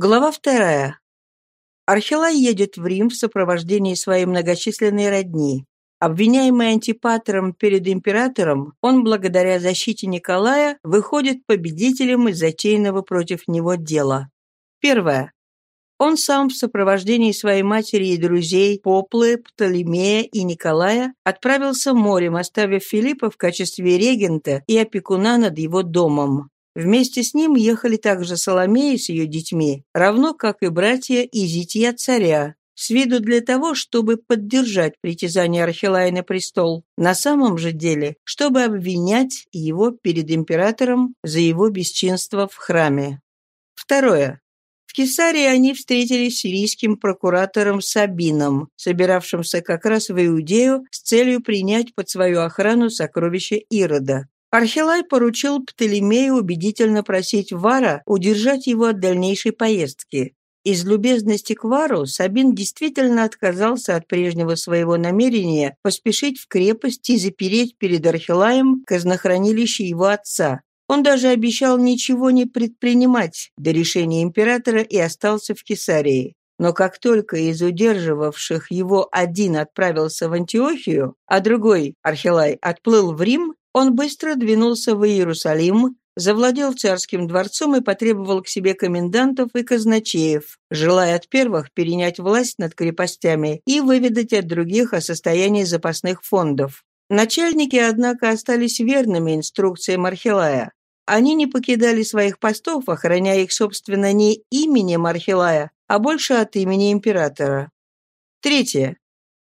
Глава вторая. Архилай едет в Рим в сопровождении своей многочисленной родни. Обвиняемый антипатором перед императором, он, благодаря защите Николая, выходит победителем из затеянного против него дела. Первое. Он сам в сопровождении своей матери и друзей Поплы, Птолемея и Николая отправился морем, оставив Филиппа в качестве регента и опекуна над его домом. Вместе с ним ехали также Соломея с ее детьми, равно как и братья и зятья царя, с виду для того, чтобы поддержать притязание Архилая на престол, на самом же деле, чтобы обвинять его перед императором за его бесчинство в храме. Второе. В Кесарии они встретились с сирийским прокуратором Сабином, собиравшимся как раз в Иудею с целью принять под свою охрану сокровища Ирода. Архилай поручил Птолемею убедительно просить Вара удержать его от дальнейшей поездки. Из любезности к Вару Сабин действительно отказался от прежнего своего намерения поспешить в крепость и запереть перед Архилаем казнохранилище его отца. Он даже обещал ничего не предпринимать до решения императора и остался в Кесарии. Но как только из удерживавших его один отправился в Антиохию, а другой, Архилай, отплыл в Рим, он быстро двинулся в Иерусалим, завладел царским дворцом и потребовал к себе комендантов и казначеев, желая от первых перенять власть над крепостями и выведать от других о состоянии запасных фондов. Начальники, однако, остались верными инструкциям Архилая. Они не покидали своих постов, охраняя их, собственно, не именем Архилая, а больше от имени императора. Третье.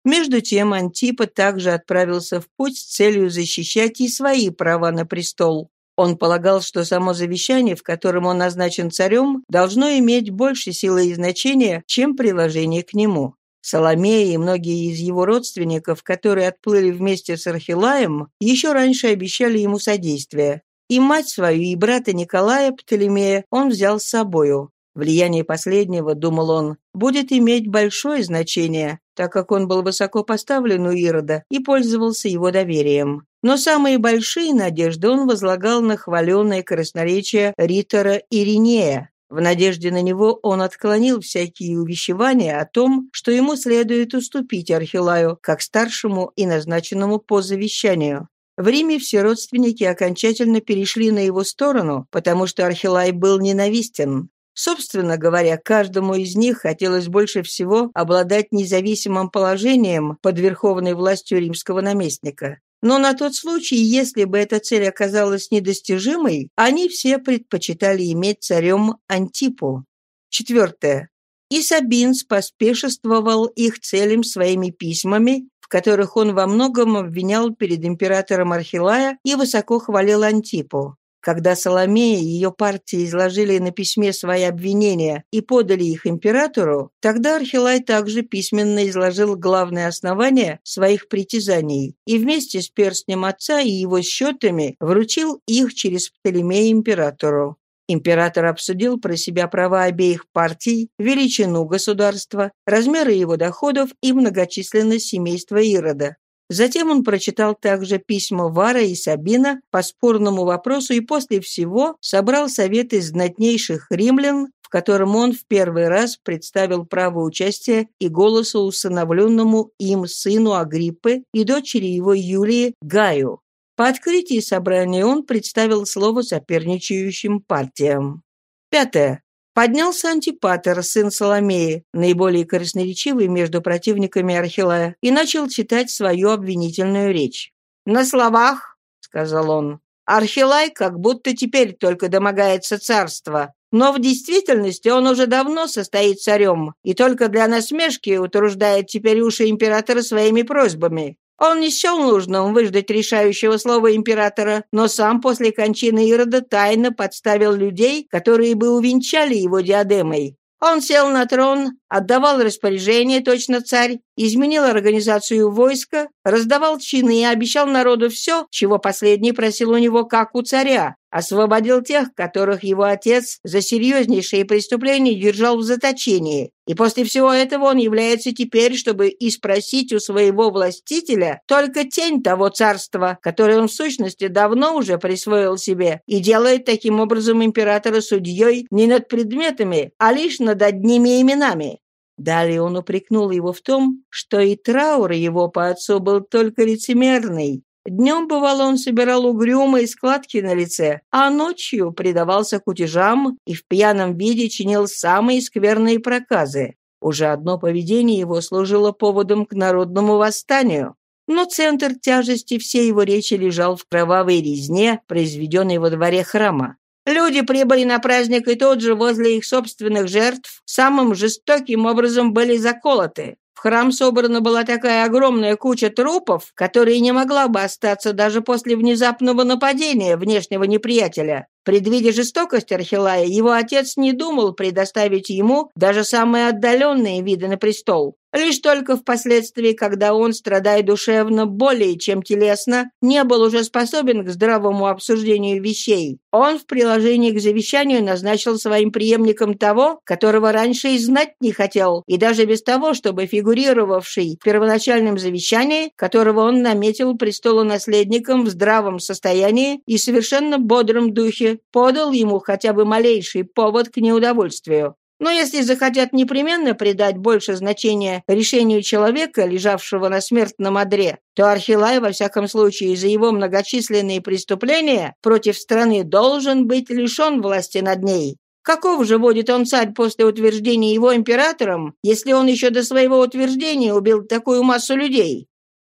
Между тем Антипа также отправился в путь с целью защищать и свои права на престол. Он полагал, что само завещание, в котором он назначен царем, должно иметь больше силы и значения, чем приложение к нему. Соломея и многие из его родственников, которые отплыли вместе с Архилаем, еще раньше обещали ему содействие. И мать свою, и брата Николая Птолемея он взял с собою. Влияние последнего, думал он, будет иметь большое значение, так как он был высоко поставлен у Ирода и пользовался его доверием. Но самые большие надежды он возлагал на хваленное красноречие Ритора Иринея. В надежде на него он отклонил всякие увещевания о том, что ему следует уступить Архилаю как старшему и назначенному по завещанию. В Риме все родственники окончательно перешли на его сторону, потому что Архилай был ненавистен. Собственно говоря, каждому из них хотелось больше всего обладать независимым положением под верховной властью римского наместника. Но на тот случай, если бы эта цель оказалась недостижимой, они все предпочитали иметь царем Антипу. Четвертое. И Сабин поспешествовал их целям своими письмами, в которых он во многом обвинял перед императором Архилая и высоко хвалил Антипу. Когда Соломея и ее партии изложили на письме свои обвинения и подали их императору, тогда Архилай также письменно изложил главные основания своих притязаний и вместе с перстнем отца и его счетами вручил их через Птолемея императору. Император обсудил про себя права обеих партий, величину государства, размеры его доходов и многочисленность семейства Ирода. Затем он прочитал также письма Вара и Сабина по спорному вопросу и после всего собрал совет из знатнейших римлян, в котором он в первый раз представил право участия и голоса усыновленному им сыну Агриппы и дочери его Юлии Гаю. По открытии собрания он представил слово соперничающим партиям. Пятое. Поднялся Антипатер, сын Соломеи, наиболее красноречивый между противниками Архилая, и начал читать свою обвинительную речь. «На словах», — сказал он, — «Архилай как будто теперь только домогается царства, но в действительности он уже давно состоит царем и только для насмешки утруждает теперь уши императора своими просьбами. Он не счел нужным выждать решающего слова императора, но сам после кончины Ирода тайно подставил людей, которые бы увенчали его диадемой. Он сел на трон, отдавал распоряжения, точно царь, изменил организацию войска, раздавал чины и обещал народу все, чего последний просил у него, как у царя, освободил тех, которых его отец за серьезнейшие преступления держал в заточении, и после всего этого он является теперь, чтобы и спросить у своего властителя только тень того царства, которое он в сущности давно уже присвоил себе, и делает таким образом императора судьей не над предметами, а лишь над одними именами. Далее он упрекнул его в том, что и траур его по отцу был только лицемерный. Днем, бывало, он собирал угрюмые складки на лице, а ночью предавался кутежам и в пьяном виде чинил самые скверные проказы. Уже одно поведение его служило поводом к народному восстанию. Но центр тяжести всей его речи лежал в кровавой резне, произведенной во дворе храма. Люди прибыли на праздник, и тут же возле их собственных жертв самым жестоким образом были заколоты. Храм собрана была такая огромная куча трупов, которая не могла бы остаться даже после внезапного нападения внешнего неприятеля. Предвидя жестокость Архилая, его отец не думал предоставить ему даже самые отдаленные виды на престол. Лишь только впоследствии, когда он, страдая душевно более чем телесно, не был уже способен к здравому обсуждению вещей, он в приложении к завещанию назначил своим преемником того, которого раньше и знать не хотел, и даже без того, чтобы фигурировавший в первоначальном завещании, которого он наметил престолонаследником в здравом состоянии и совершенно бодром духе, подал ему хотя бы малейший повод к неудовольствию. Но если захотят непременно придать больше значения решению человека, лежавшего на смертном одре, то Архилай, во всяком случае, за его многочисленные преступления против страны должен быть лишен власти над ней. Каков же будет он царь после утверждения его императором, если он еще до своего утверждения убил такую массу людей?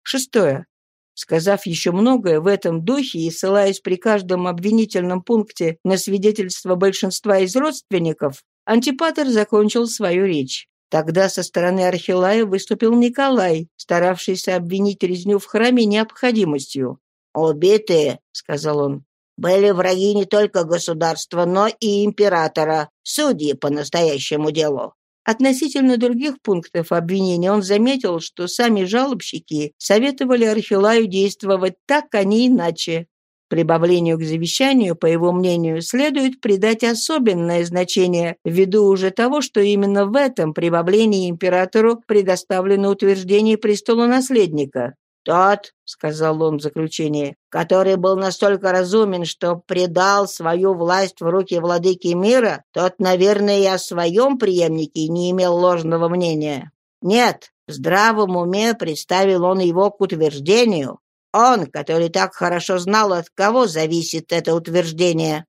Шестое. Сказав еще многое в этом духе и ссылаясь при каждом обвинительном пункте на свидетельство большинства из родственников, Антипатер закончил свою речь. Тогда со стороны Архилая выступил Николай, старавшийся обвинить резню в храме необходимостью. «Убитые», — сказал он, — «были враги не только государства, но и императора, судьи по настоящему делу». Относительно других пунктов обвинения он заметил, что сами жалобщики советовали Архилаю действовать так, а не иначе. Прибавлению к завещанию, по его мнению, следует придать особенное значение ввиду уже того, что именно в этом прибавлении императору предоставлено утверждение престола наследника. «Тот, — сказал он в заключении, — который был настолько разумен, что предал свою власть в руки владыки мира, тот, наверное, и о своем преемнике не имел ложного мнения. Нет, в здравом уме представил он его к утверждению, он, который так хорошо знал, от кого зависит это утверждение.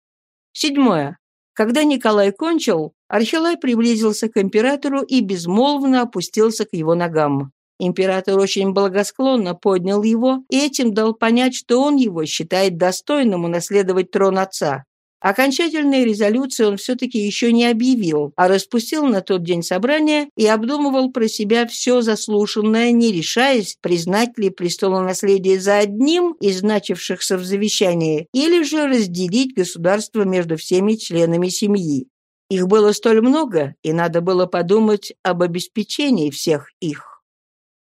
Седьмое. Когда Николай кончил, Архилай приблизился к императору и безмолвно опустился к его ногам. Император очень благосклонно поднял его и этим дал понять, что он его считает достойным унаследовать трон отца. Окончательной резолюции он все-таки еще не объявил, а распустил на тот день собрание и обдумывал про себя все заслушанное, не решаясь, признать ли престолонаследие за одним из значившихся в завещании, или же разделить государство между всеми членами семьи. Их было столь много, и надо было подумать об обеспечении всех их.